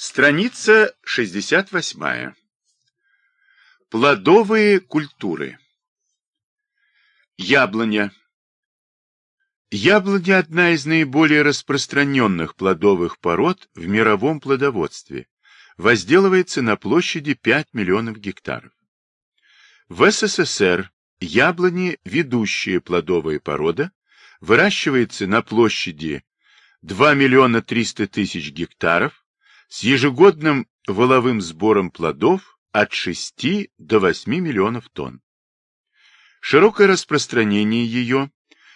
Страница 68. Плодовые культуры. Яблоня. Яблоня – одна из наиболее распространенных плодовых пород в мировом плодоводстве. Возделывается на площади 5 миллионов гектаров. В СССР яблони – ведущая плодовая порода, выращивается на площади 2 миллиона 300 тысяч гектаров, с ежегодным воловым сбором плодов от 6 до 8 миллионов тонн. Широкое распространение ее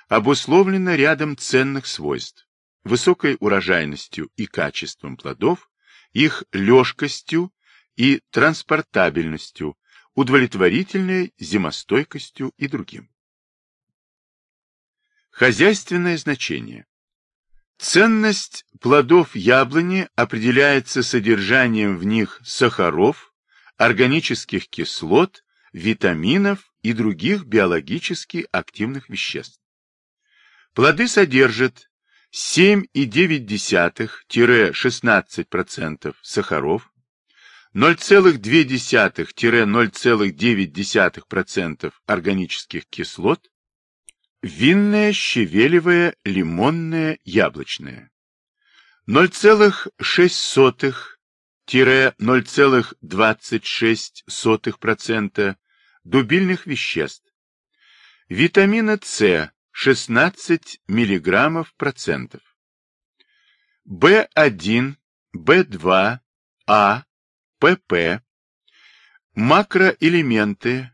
обусловлено рядом ценных свойств, высокой урожайностью и качеством плодов, их лёжкостью и транспортабельностью, удовлетворительной зимостойкостью и другим. Хозяйственное значение. Ценность плодов яблони определяется содержанием в них сахаров, органических кислот, витаминов и других биологически активных веществ. Плоды содержат 7,9-16% сахаров, 0,2-0,9% органических кислот, Винное, щавелевое, лимонное, яблочное. 0,600-0,26% дубильных веществ. Витамина С 16 мг процентов. В1, В2, А, ПП. Макроэлементы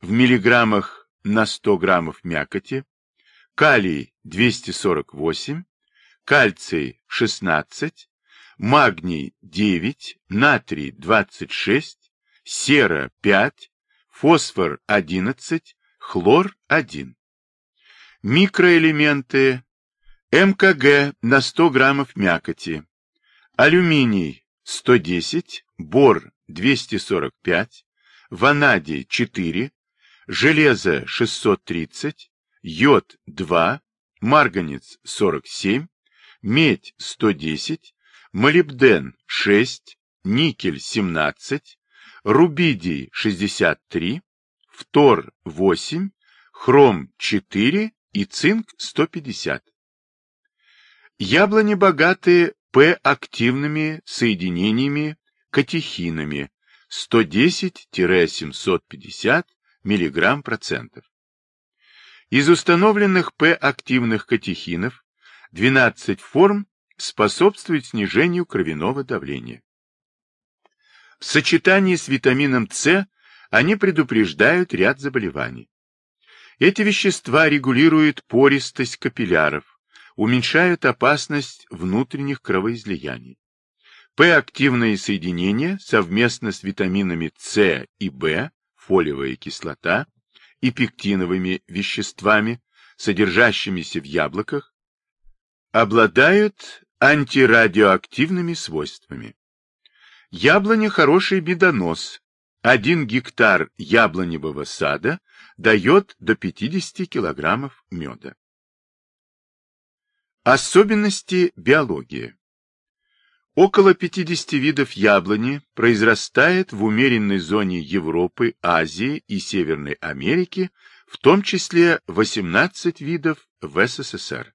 в миллиграммах на 100 граммов мякоти, калий 248, кальций 16, магний 9, натрий 26, сера 5, фосфор 11, хлор 1. Микроэлементы МКГ на 100 граммов мякоти, алюминий 110, бор 245, ванадий 4, железо 630, йод 2, марганец 47, медь 110, молибден 6, никель 17, рубидий 63, фтор 8, хром 4 и цинк 150. Яблони богаты П-активными соединениями катехинами 110-750 миллиграмм процентов. Из установленных П-активных катехинов 12 форм способствуют снижению кровяного давления. В сочетании с витамином С они предупреждают ряд заболеваний. Эти вещества регулируют пористость капилляров, уменьшают опасность внутренних кровоизлияний. П-активные соединения совместно с витаминами С и В фолиевая кислота и пектиновыми веществами, содержащимися в яблоках, обладают антирадиоактивными свойствами. Яблоня хороший медонос. Один гектар яблоневого сада дает до 50 килограммов меда. Особенности биологии. Около 50 видов яблони произрастает в умеренной зоне Европы, Азии и Северной Америки, в том числе 18 видов в СССР.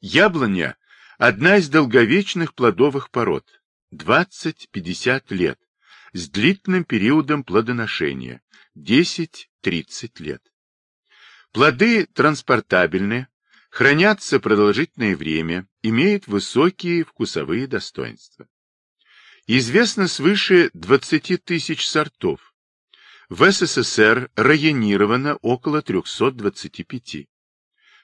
Яблоня – одна из долговечных плодовых пород, 20-50 лет, с длительным периодом плодоношения, 10-30 лет. Плоды транспортабельны, хранятся продолжительное время, имеют высокие вкусовые достоинства. Известно свыше 20 тысяч сортов. В СССР районировано около 325.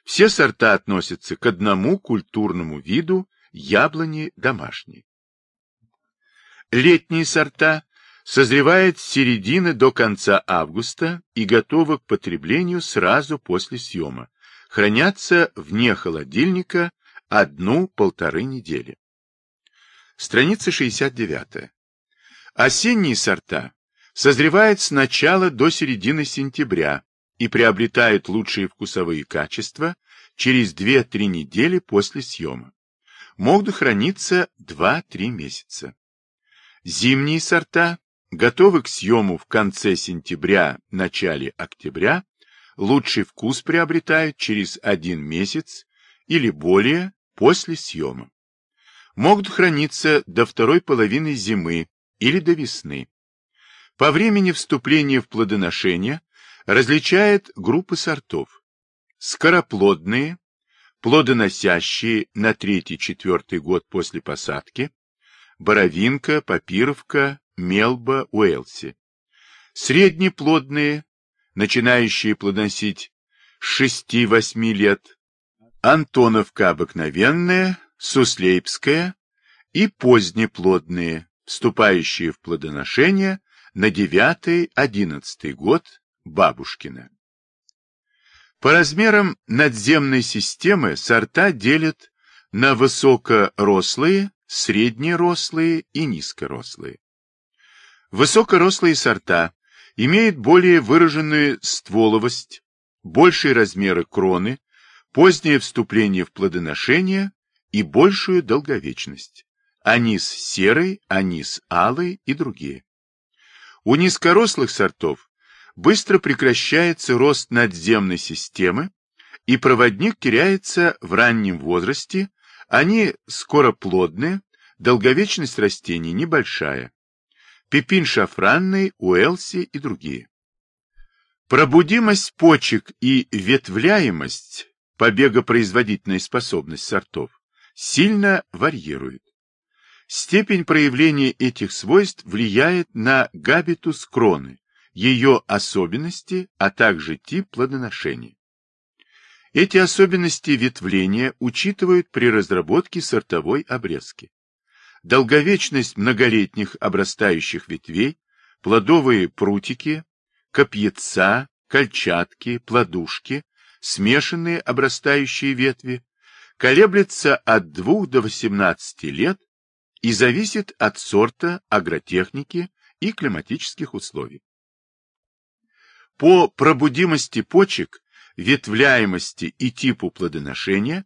Все сорта относятся к одному культурному виду яблони домашней. Летние сорта созревают с середины до конца августа и готовы к потреблению сразу после съема, хранятся вне холодильника одну-полторы недели. Страница 69. Осенние сорта созревают с начала до середины сентября и приобретают лучшие вкусовые качества через 2-3 недели после съема. могут храниться 2-3 месяца. Зимние сорта готовы к съему в конце сентября, начале октября, лучший вкус приобретают через один месяц или более после съема. Могут храниться до второй половины зимы или до весны. По времени вступления в плодоношение различают группы сортов. Скороплодные, плодоносящие на третий-четвертый год после посадки, боровинка, папировка, мелба, уэлси. Среднеплодные, начинающие плодоносить с 6-8 лет, Антоновка обыкновенная, Суслейпская и позднеплодные, вступающие в плодоношение на 9-11 год Бабушкина. По размерам надземной системы сорта делят на высокорослые, среднерослые и низкорослые. Высокорослые сорта имеют более выраженную стволовость, большие размеры кроны, позднее вступление в плодоношение и большую долговечность. Анис серый, анис алый и другие. У низкорослых сортов быстро прекращается рост надземной системы, и проводник теряется в раннем возрасте, они скороплодные, долговечность растений небольшая. Пепин шафранный, уэлси и другие. Пробудимость почек и ветвляемость, побегопроизводительная способность сортов, сильно варьирует. Степень проявления этих свойств влияет на габитус кроны, ее особенности, а также тип плодоношения. Эти особенности ветвления учитывают при разработке сортовой обрезки. Долговечность многолетних обрастающих ветвей, плодовые прутики, копьяца, кольчатки, плодушки, смешанные обрастающие ветви, колеблется от 2 до 18 лет и зависит от сорта, агротехники и климатических условий. По пробудимости почек, ветвляемости и типу плодоношения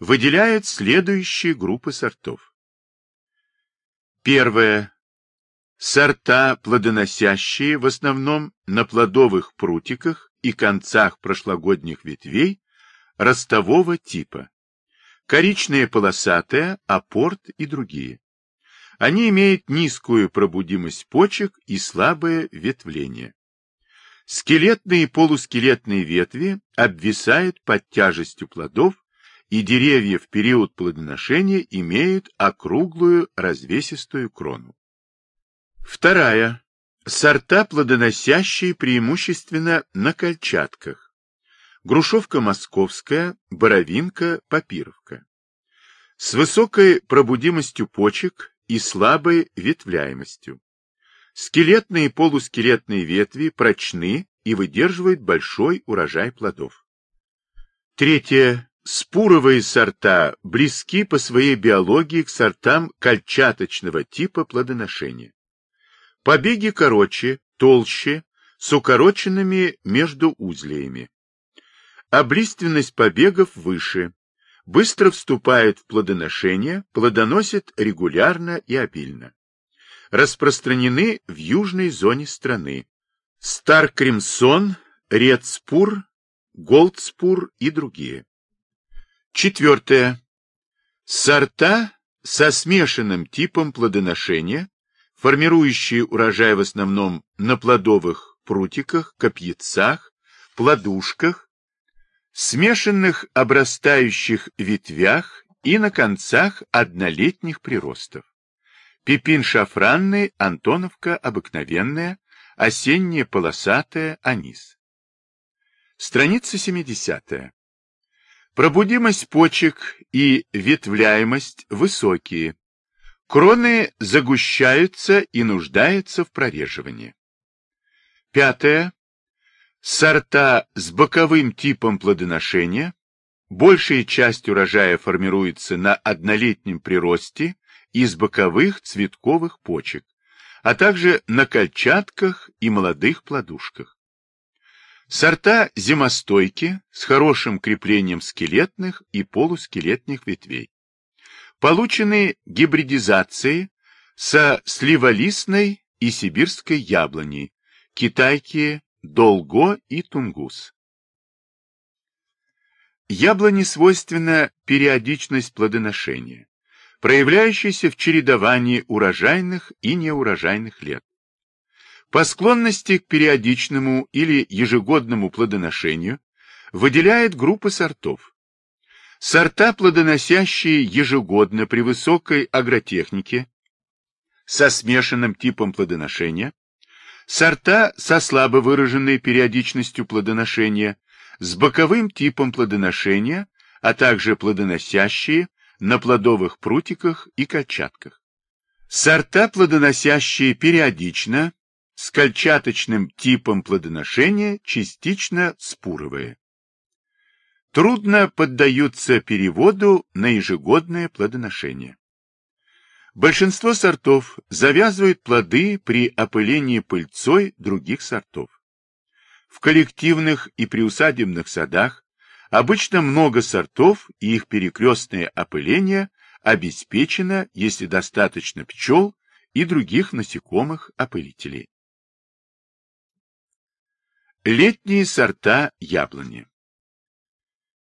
выделяют следующие группы сортов. Первое. Сорта, плодоносящие в основном на плодовых прутиках и концах прошлогодних ветвей ростового типа. Коричная полосатая, апорт и другие. Они имеют низкую пробудимость почек и слабое ветвление. Скелетные и полускелетные ветви обвисают под тяжестью плодов, и деревья в период плодоношения имеют округлую развесистую крону. Вторая. Сорта, плодоносящие преимущественно на кольчатках. Грушевка московская, боровинка, папировка. С высокой пробудимостью почек и слабой ветвляемостью. Скелетные и полускелетные ветви прочны и выдерживают большой урожай плодов. Третье. Спуровые сорта близки по своей биологии к сортам кольчаточного типа плодоношения. Побеги короче, толще, с укороченными между узлиями. Облиственность побегов выше, быстро вступает в плодоношение, плодоносит регулярно и обильно распространены в южной зоне страны. Старкримсон, Редспур, Голдспур и другие. Четвертое. Сорта со смешанным типом плодоношения, формирующие урожай в основном на плодовых прутиках, копьяцах, плодушках, смешанных обрастающих ветвях и на концах однолетних приростов. Пепин шафранный, Антоновка обыкновенная, осенняя полосатая, анис. Страница 70. Пробудимость почек и ветвляемость высокие. Кроны загущаются и нуждаются в прореживании. Пятое. Сорта с боковым типом плодоношения. Большая часть урожая формируется на однолетнем приросте из боковых цветковых почек, а также на кольчатках и молодых плодушках. Сорта зимостойки с хорошим креплением скелетных и полускелетных ветвей. получены гибридизации со сливолистной и сибирской яблони, китайки, долго и тунгус. Яблоне свойственна периодичность плодоношения, проявляющаяся в чередовании урожайных и неурожайных лет. По склонности к периодичному или ежегодному плодоношению выделяет группы сортов. Сорта, плодоносящие ежегодно при высокой агротехнике, со смешанным типом плодоношения, сорта со слабо выраженной периодичностью плодоношения, с боковым типом плодоношения, а также плодоносящие на плодовых прутиках и кольчатках. Сорта, плодоносящие периодично, с кольчаточным типом плодоношения, частично спуровые трудно поддаются переводу на ежегодное плодоношение. Большинство сортов завязывают плоды при опылении пыльцой других сортов. В коллективных и приусадебных садах обычно много сортов, и их перекрестное опыление обеспечено, если достаточно пчел и других насекомых-опылителей. Летние сорта яблони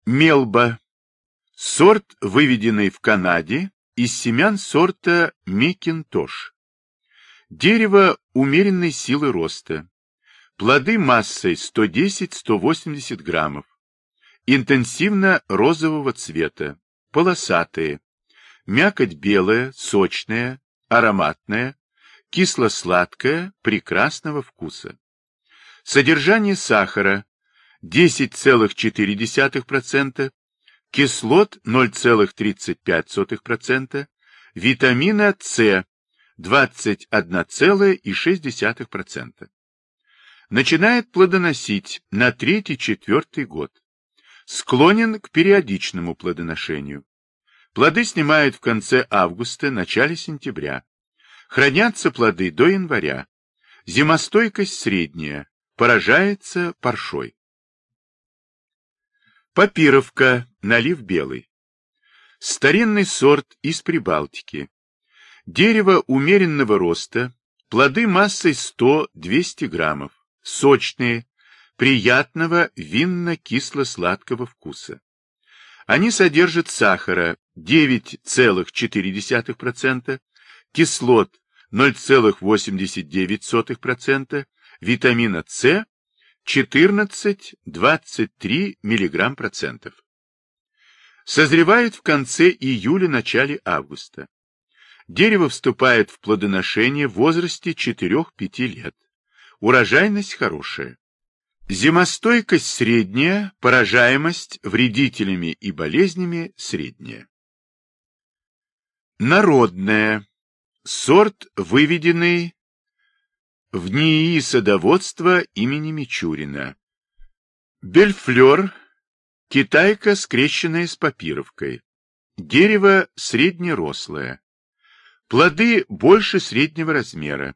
Мелба. Сорт, выведенный в Канаде из семян сорта Мекинтош. Дерево умеренной силы роста. Плоды массой 110-180 граммов. Интенсивно розового цвета, полосатые. Мякоть белая, сочная, ароматная, кисло-сладкая, прекрасного вкуса. Содержание сахара 10,4%, кислот 0,35%, витамина С 21,6%. Начинает плодоносить на третий-четвертый год. Склонен к периодичному плодоношению. Плоды снимают в конце августа, начале сентября. Хранятся плоды до января. Зимостойкость средняя. Поражается паршой. Папировка, налив белый. Старинный сорт из Прибалтики. Дерево умеренного роста, плоды массой 100-200 граммов, сочные, приятного винно-кисло-сладкого вкуса. Они содержат сахара 9,4%, кислот 0,89%, витамина С 14-23 мг процентов. Созревает в конце июля-начале августа. Дерево вступает в плодоношение в возрасте 4-5 лет. Урожайность хорошая. Зимостойкость средняя, поражаемость вредителями и болезнями средняя. Народная. Сорт, выведенный в НИИ садоводства имени Мичурина. Бельфлер, китайка, скрещенная с папировкой. Дерево среднерослое. Плоды больше среднего размера.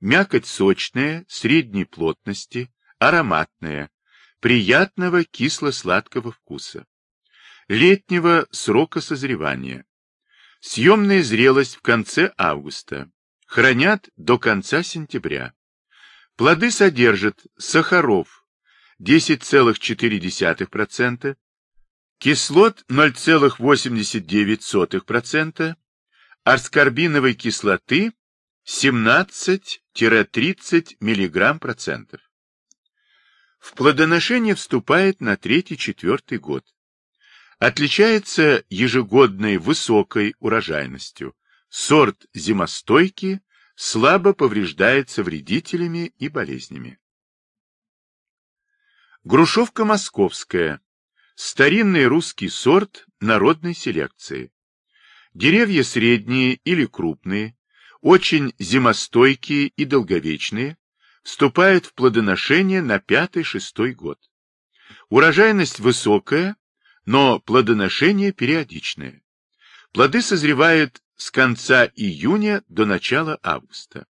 Мякоть сочная, средней плотности, ароматная, приятного кисло-сладкого вкуса. Летнего срока созревания. Съемная зрелость в конце августа. Хранят до конца сентября. Плоды содержат сахаров 10,4%, кислот 0,89%, аскорбиновой кислоты 17-30 мг процентов. В плодоношение вступает на третий-четвертый год. Отличается ежегодной высокой урожайностью. Сорт зимостойкий, слабо повреждается вредителями и болезнями. Грушевка московская. Старинный русский сорт народной селекции. Деревья средние или крупные, очень зимостойкие и долговечные, вступают в плодоношение на пятый-шестой год. Урожайность высокая, но плодоношение периодичное. Плоды созревают с конца июня до начала августа.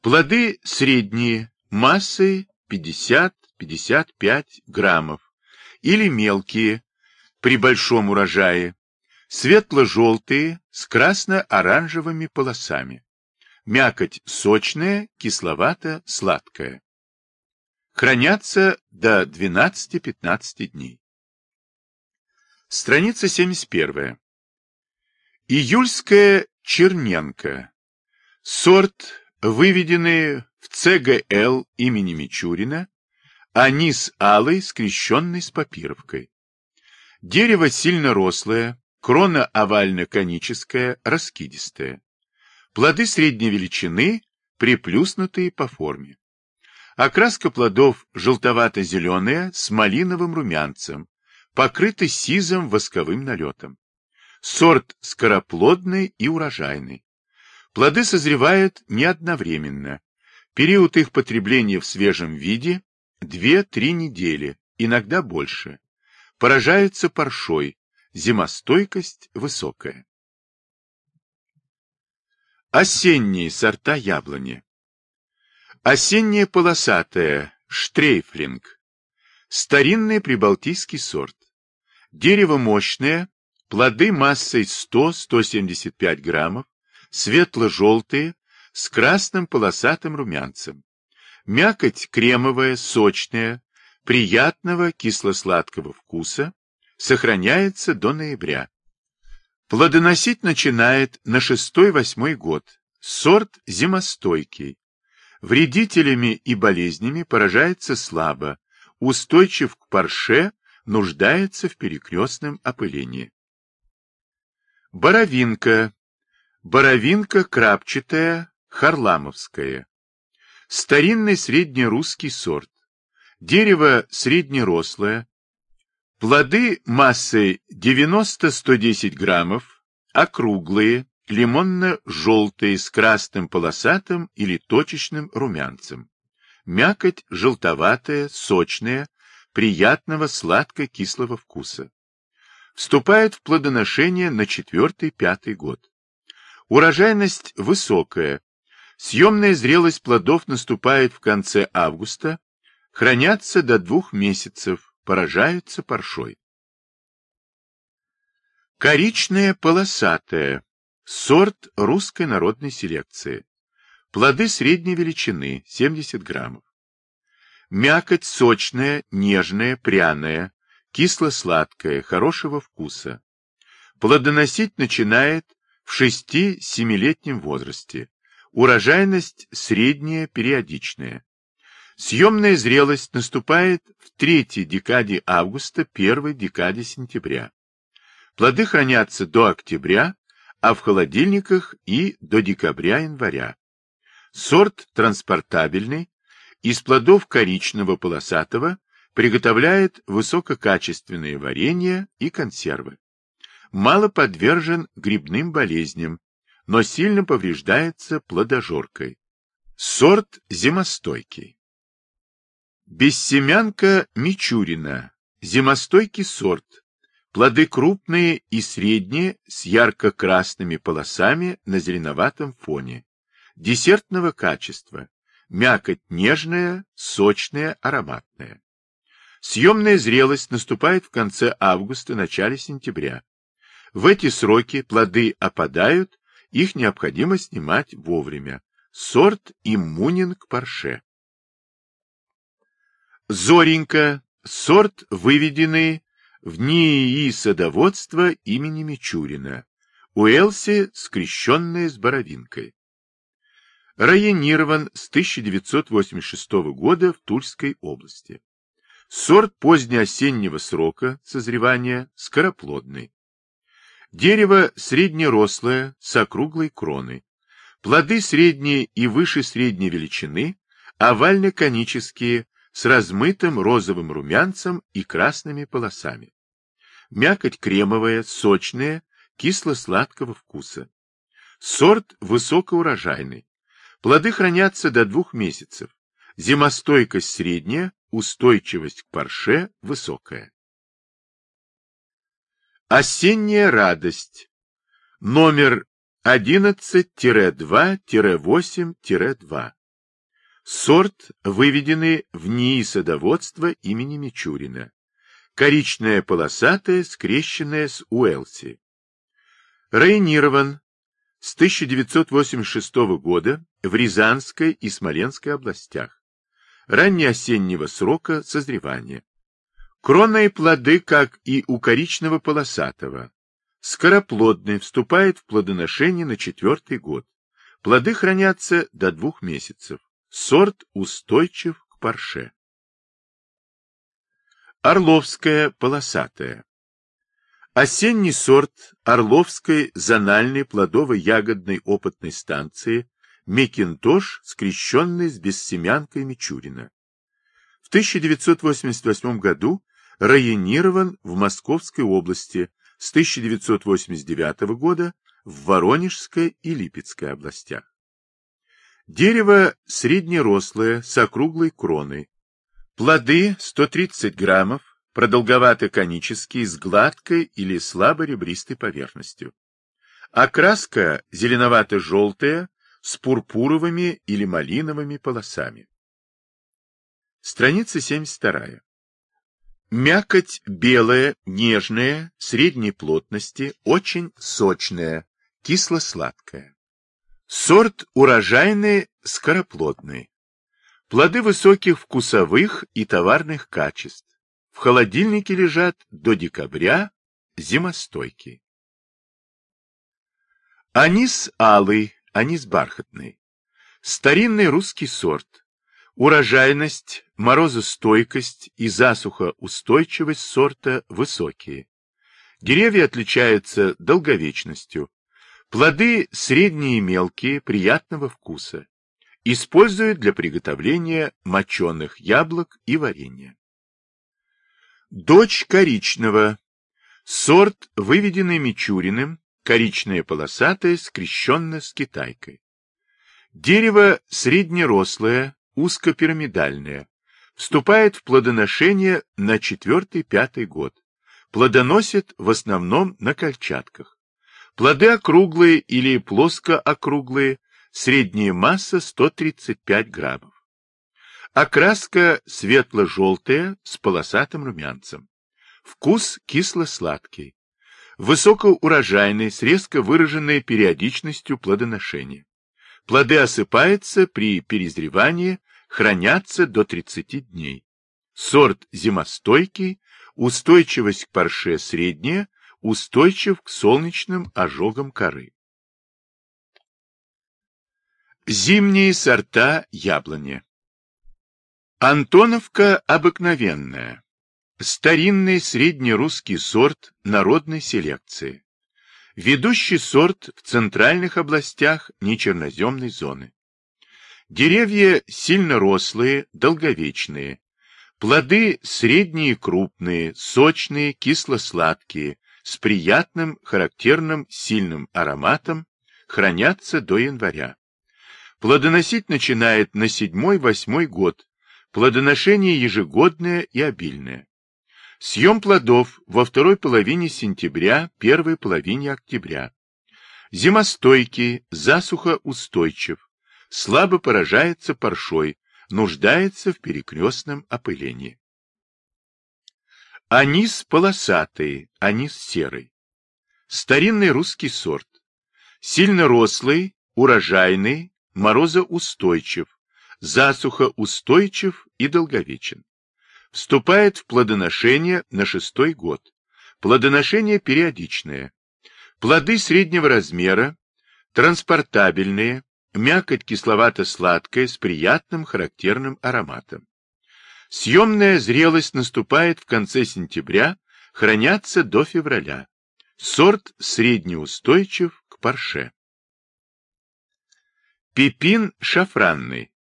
Плоды средние, массой 50-55 граммов, или мелкие, при большом урожае, Светло-желтые с красно-оранжевыми полосами. Мякоть сочная, кисловато-сладкая. Хранятся до 12-15 дней. Страница 71. Июльская черненка. Сорт, выведенный в ЦГЛ имени Мичурина, а низ алый, скрещенный с папировкой. Дерево сильно рослое, крона овально-коническая, раскидистая. Плоды средней величины, приплюснутые по форме. Окраска плодов желтовато-зеленая с малиновым румянцем, покрыты сизым восковым налетом. Сорт скороплодный и урожайный. Плоды созревают не одновременно. Период их потребления в свежем виде 2-3 недели, иногда больше. Поражаются паршой, зимостойкость высокая. Осенние сорта яблони. Осенняя полосатая, штрейфлинг. Старинный прибалтийский сорт. Дерево мощное, плоды массой 100-175 граммов, светло-желтые, с красным полосатым румянцем. Мякоть кремовая, сочная, приятного кисло-сладкого вкуса, сохраняется до ноября. Плодоносить начинает на шестой-восьмой год. Сорт зимостойкий. Вредителями и болезнями поражается слабо, устойчив к парше, нуждается в перекрестном опылении. Боровинка. Боровинка крапчатая, харламовская. Старинный среднерусский сорт. Дерево среднерослое, Плоды массой 90-110 граммов, округлые, лимонно-желтые с красным полосатым или точечным румянцем. Мякоть желтоватая, сочная, приятного сладко-кислого вкуса. Вступает в плодоношение на четвертый-пятый год. Урожайность высокая. Съемная зрелость плодов наступает в конце августа, хранятся до двух месяцев, поражаются паршой. Коричная полосатая. Сорт русской народной селекции. Плоды средней величины, 70 граммов. Мякоть сочная, нежная, пряная, кисло-сладкая, хорошего вкуса. Плодоносить начинает в 6-7-летнем возрасте. Урожайность средняя, периодичная. Съемная зрелость наступает в третьей декаде августа, первой декаде сентября. Плоды хранятся до октября, а в холодильниках и до декабря-января. Сорт транспортабельный, из плодов коричневого полосатого приготовляет высококачественные варенья и консервы. Мало подвержен грибным болезням, но сильно повреждается плодожоркой. Сорт зимостойкий. Бессемянка Мичурина. Зимостойкий сорт. Плоды крупные и средние, с ярко-красными полосами на зеленоватом фоне. Десертного качества. Мякоть нежная, сочная, ароматная. Съемная зрелость наступает в конце августа, начале сентября. В эти сроки плоды опадают, их необходимо снимать вовремя. Сорт иммунен к парше. Зоренька, сорт, выведенный в НИИ садоводства имени Мичурина. У Элси скрещенная с боровинкой. Районирован с 1986 года в Тульской области. Сорт позднеосеннего срока созревания скороплодный. Дерево среднерослое, с округлой кроной. Плоды средние и выше средней величины, овально-конические, с размытым розовым румянцем и красными полосами. Мякоть кремовая, сочная, кисло-сладкого вкуса. Сорт высокоурожайный. Плоды хранятся до двух месяцев. Зимостойкость средняя, устойчивость к парше высокая. Осенняя радость. Номер 11-2-8-2. Сорт, выведенный в НИИ садоводства имени Мичурина. Коричная полосатая, скрещенная с Уэлси. Районирован с 1986 года в Рязанской и Смоленской областях. Раннеосеннего срока созревания. Крона и плоды, как и у коричного полосатого, скороплодный, вступает в плодоношение на четвертый год. Плоды хранятся до двух месяцев. Сорт устойчив к парше. Орловская полосатая. Осенний сорт Орловской зональной плодово-ягодной опытной станции Мекинтош, скрещенный с бессемянкой Мичурина. В 1988 году районирован в Московской области, с 1989 года в Воронежской и Липецкой областях. Дерево среднерослое, с округлой кроной. Плоды 130 граммов, продолговато-конические, с гладкой или слабо-ребристой поверхностью. Окраска зеленовато-желтая, с пурпуровыми или малиновыми полосами. Страница 72. Мякоть белая, нежная, средней плотности, очень сочная, кисло-сладкая. Сорт урожайный, скороплодный. Плоды высоких вкусовых и товарных качеств. В холодильнике лежат до декабря, зимостойкий. Анис алый, анис бархатный. Старинный русский сорт. Урожайность, морозостойкость и засухоустойчивость сорта высокие. Деревья отличаются долговечностью. Плоды средние и мелкие, приятного вкуса. Используют для приготовления моченых яблок и варенья. Дочь коричного. Сорт, выведенный Мичуриным, коричная полосатая, скрещенно с китайкой. Дерево среднерослое, узкопирамидальное. Вступает в плодоношение на четвертый-пятый год. Плодоносит в основном на кольчатках. Плоды округлые или плоско-округлые, средняя масса 135 граммов. Окраска светло-желтая с полосатым румянцем. Вкус кисло-сладкий высокоурожайный, с резко выраженной периодичностью плодоношения. Плоды осыпаются при перезревании, хранятся до 30 дней. Сорт зимостойкий, устойчивость к парше средняя, устойчив к солнечным ожогам коры. Зимние сорта яблони. Антоновка обыкновенная. Старинный среднерусский сорт народной селекции. Ведущий сорт в центральных областях нечерноземной зоны. Деревья сильно рослые, долговечные. Плоды средние крупные, сочные, кисло-сладкие, с приятным, характерным, сильным ароматом, хранятся до января. Плодоносить начинает на седьмой-восьмой год. Плодоношение ежегодное и обильное. Съем плодов во второй половине сентября, первой половине октября. Зимостойкий, засухоустойчив, слабо поражается паршой, нуждается в перекрестном опылении. Анис полосатый, анис серый. Старинный русский сорт. Сильно рослый, урожайный, морозоустойчив, засухоустойчив и долговечен. Вступает в плодоношение на шестой год. Плодоношение периодичное. Плоды среднего размера, транспортабельные, мякоть кисловато-сладкая с приятным характерным ароматом. Съемная зрелость наступает в конце сентября, хранятся до февраля. Сорт среднеустойчив к парше. Пепин шафранный.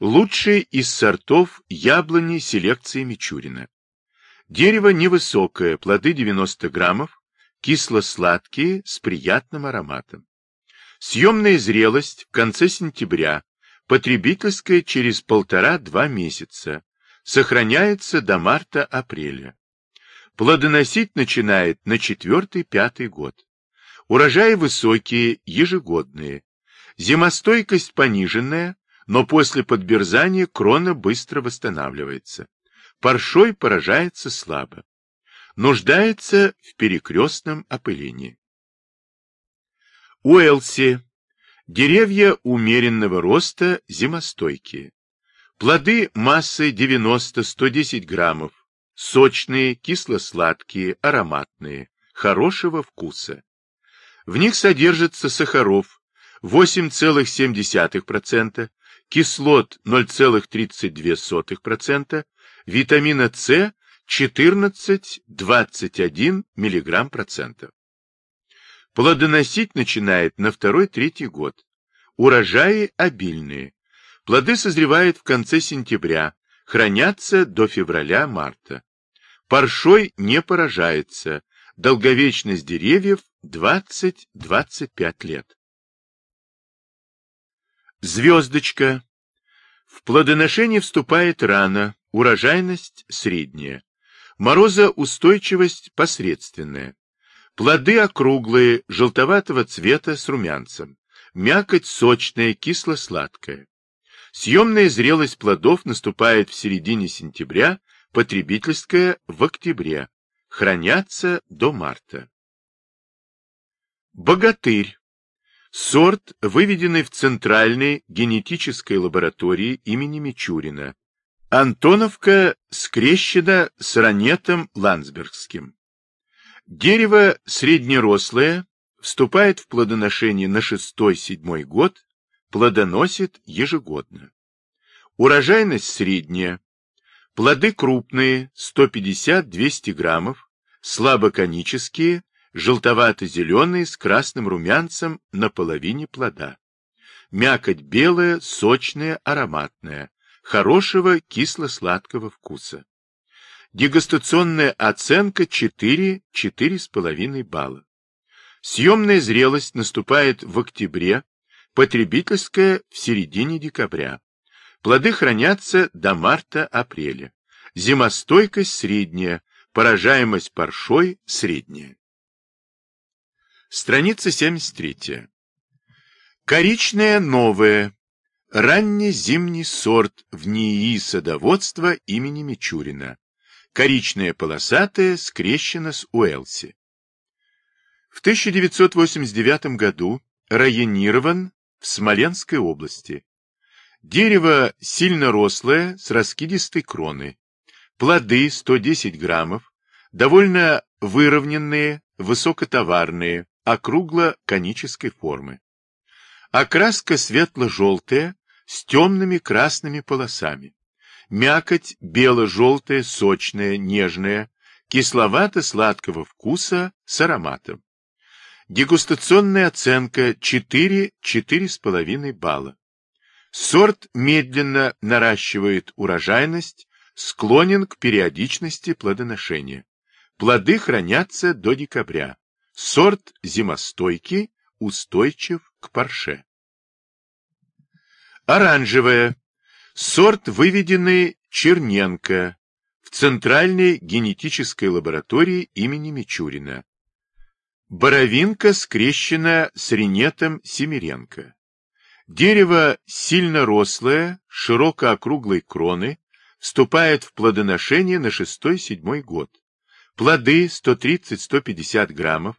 Лучший из сортов яблони селекции Мичурина. Дерево невысокое, плоды 90 граммов, кисло-сладкие, с приятным ароматом. Съемная зрелость в конце сентября, потребительская через полтора-два месяца, сохраняется до марта-апреля. Плодоносить начинает на четвертый-пятый год. Урожаи высокие, ежегодные. Зимостойкость пониженная, но после подберзания крона быстро восстанавливается. Паршой поражается слабо. Нуждается в перекрестном опылении. Уэлси. Деревья умеренного роста, зимостойкие. Плоды массой 90-110 граммов, сочные, кисло-сладкие, ароматные, хорошего вкуса. В них содержится сахаров 8,7%, кислот 0,32%, витамина С 14-21 мг процентов. Плодоносить начинает на второй-третий год. Урожаи обильные. Плоды созревают в конце сентября, хранятся до февраля-марта. Паршой не поражается, долговечность деревьев 20-25 лет. Звездочка. В плодоношение вступает рано, урожайность средняя. Морозоустойчивость посредственная. Плоды округлые, желтоватого цвета с румянцем. Мякоть сочная, кисло-сладкая. Съемная зрелость плодов наступает в середине сентября, потребительская в октябре. Хранятся до марта. Богатырь. Сорт, выведенный в Центральной генетической лаборатории имени Мичурина. Антоновка скрещена с ранетом ландсбергским. Дерево среднерослое, вступает в плодоношение на шестой-седьмой год, плодоносит ежегодно. Урожайность средняя. Плоды крупные, 150-200 граммов, слабоконические, желтовато-зеленые с красным румянцем на половине плода. Мякоть белая, сочная, ароматная, хорошего кисло-сладкого вкуса. Дегустационная оценка 4-4,5 балла. Съемная зрелость наступает в октябре, потребительская в середине декабря. Плоды хранятся до марта-апреля. Зимостойкость средняя, поражаемость паршой средняя. Страница 73. Коричная новая. Ранний зимний сорт в НИИ садоводства имени Мичурина. Коричная полосатая скрещена с Уэлси. В 1989 году районирован в Смоленской области. Дерево сильно рослое, с раскидистой кроной. Плоды 110 граммов, довольно выровненные, высокотоварные, округло-конической формы. Окраска светло-желтая, с темными красными полосами. Мякоть бело-желтая, сочная, нежная, кисловато-сладкого вкуса с ароматом. Дегустационная оценка 4-4,5 балла. Сорт медленно наращивает урожайность, склонен к периодичности плодоношения. Плоды хранятся до декабря. Сорт зимостойкий, устойчив к парше. Оранжевая Сорт, выведенный Черненко в Центральной генетической лаборатории имени Мичурина. Боровинка скрещена с ринетом Семиренко. Дерево сильно рослое, широко округлой кроны, вступает в плодоношение на шестой-седьмой год. Плоды 130-150 граммов,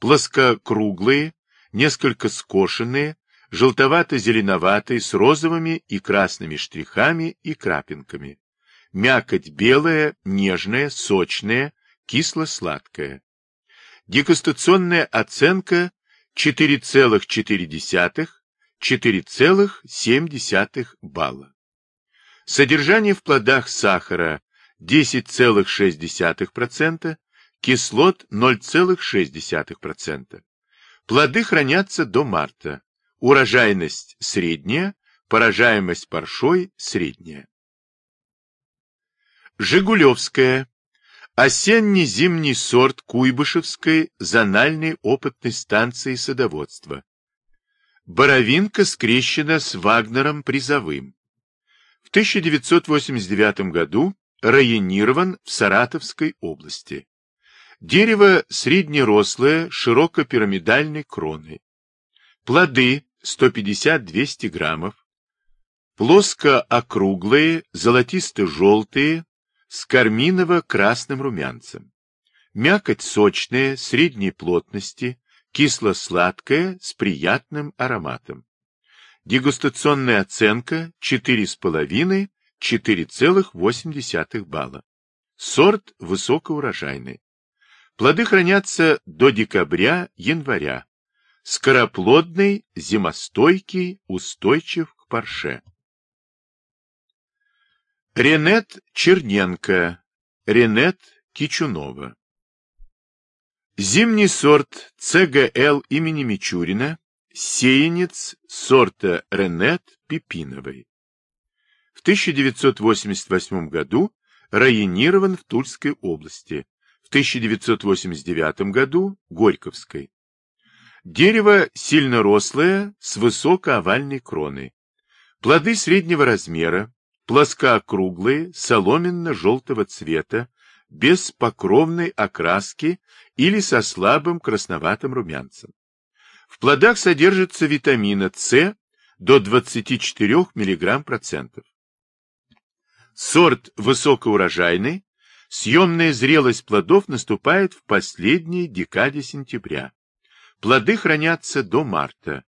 плоскокруглые, несколько скошенные, желтовато-зеленоватый, с розовыми и красными штрихами и крапинками. Мякоть белая, нежная, сочная, кисло-сладкая. Дегустационная оценка 4,4-4,7 балла. Содержание в плодах сахара 10,6%, кислот 0,6%. Плоды хранятся до марта. Урожайность средняя, поражаемость паршой средняя. Жигулевская. Осенне-зимний сорт Куйбышевской зональной опытной станции садоводства. Боровинка скрещена с Вагнером призовым. В 1989 году районирован в Саратовской области. Дерево среднерослое, широкопирамидальной кроной. Плоды 150-200 граммов, плоско-округлые, золотисто-желтые, с карминово-красным румянцем. Мякоть сочная, средней плотности, кисло-сладкое с приятным ароматом. Дегустационная оценка 4,5-4,8 балла. Сорт высокоурожайный. Плоды хранятся до декабря-января. Скороплодный, зимостойкий, устойчив к парше. Ренет Черненко, Ренет Кичунова. Зимний сорт ЦГЛ имени Мичурина, сеянец сорта Ренет Пипиновой. В 1988 году районирован в Тульской области, 1989 году Горьковской. Дерево сильно рослое, с высокоовальной кроной. Плоды среднего размера, плоскоокруглые, соломенно-желтого цвета, без покровной окраски или со слабым красноватым румянцем. В плодах содержится витамина С до 24 мг процентов. Сорт высокоурожайный, съемная зрелость плодов наступает в последней декаде сентября. Плоды хранятся до марта.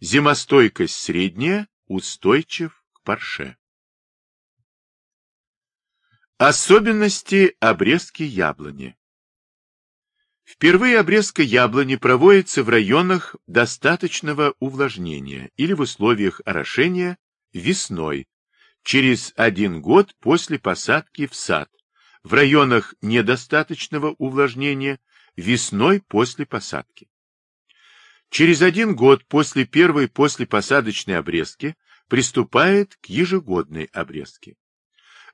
Зимостойкость средняя, устойчив к парше. Особенности обрезки яблони. Впервые обрезка яблони проводится в районах достаточного увлажнения или в условиях орошения весной, через один год после посадки в сад, в районах недостаточного увлажнения весной после посадки. Через один год после первой послепосадочной обрезки приступает к ежегодной обрезке.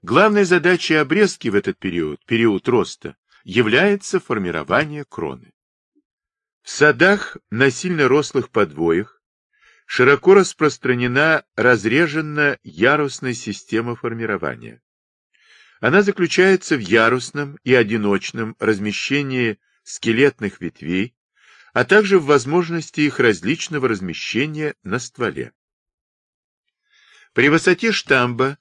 Главной задачей обрезки в этот период, период роста, является формирование кроны. В садах на сильно рослых подвоях широко распространена разреженно-ярусная система формирования. Она заключается в ярусном и одиночном размещении скелетных ветвей, а также в возможности их различного размещения на стволе. При высоте штамба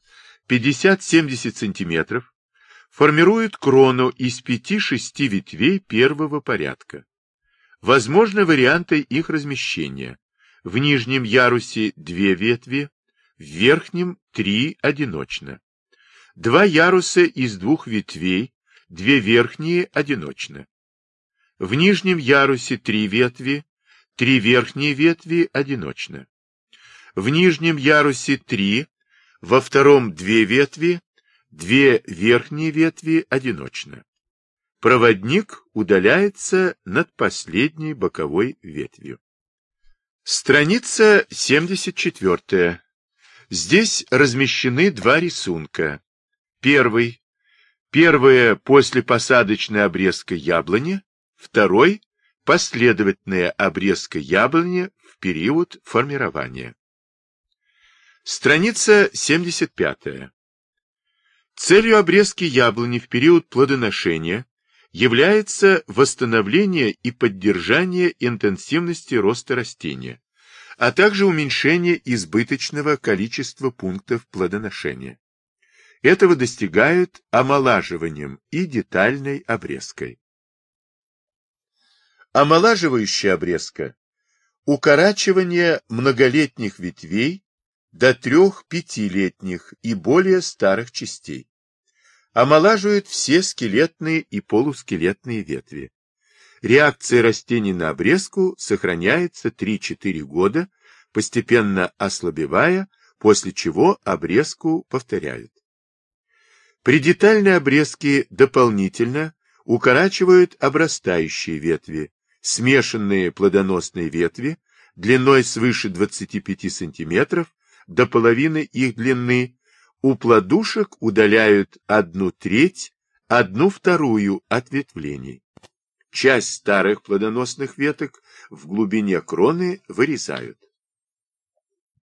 50-70 см формируют крону из 5-6 ветвей первого порядка. Возможны варианты их размещения. В нижнем ярусе две ветви, в верхнем три одиночно. Два яруса из двух ветвей, две верхние одиночно. В нижнем ярусе три ветви, три верхние ветви одиночно. В нижнем ярусе три, во втором две ветви, две верхние ветви одиночно. Проводник удаляется над последней боковой ветвью. Страница 74. Здесь размещены два рисунка. Первый. Первая послепосадочная обрезка яблони. Второй. Последовательная обрезка яблони в период формирования. Страница 75. Целью обрезки яблони в период плодоношения является восстановление и поддержание интенсивности роста растения, а также уменьшение избыточного количества пунктов плодоношения. Этого достигают омолаживанием и детальной обрезкой. Омолаживающая обрезка – укорачивание многолетних ветвей до трех-пятилетних и более старых частей. Омолаживают все скелетные и полускелетные ветви. Реакция растений на обрезку сохраняется 3-4 года, постепенно ослабевая, после чего обрезку повторяют. При детальной обрезке дополнительно укорачивают обрастающие ветви, смешанные плодоносные ветви, длиной свыше 25 см до половины их длины, у плодушек удаляют одну треть, одну вторую ответвлений. Часть старых плодоносных веток в глубине кроны вырезают.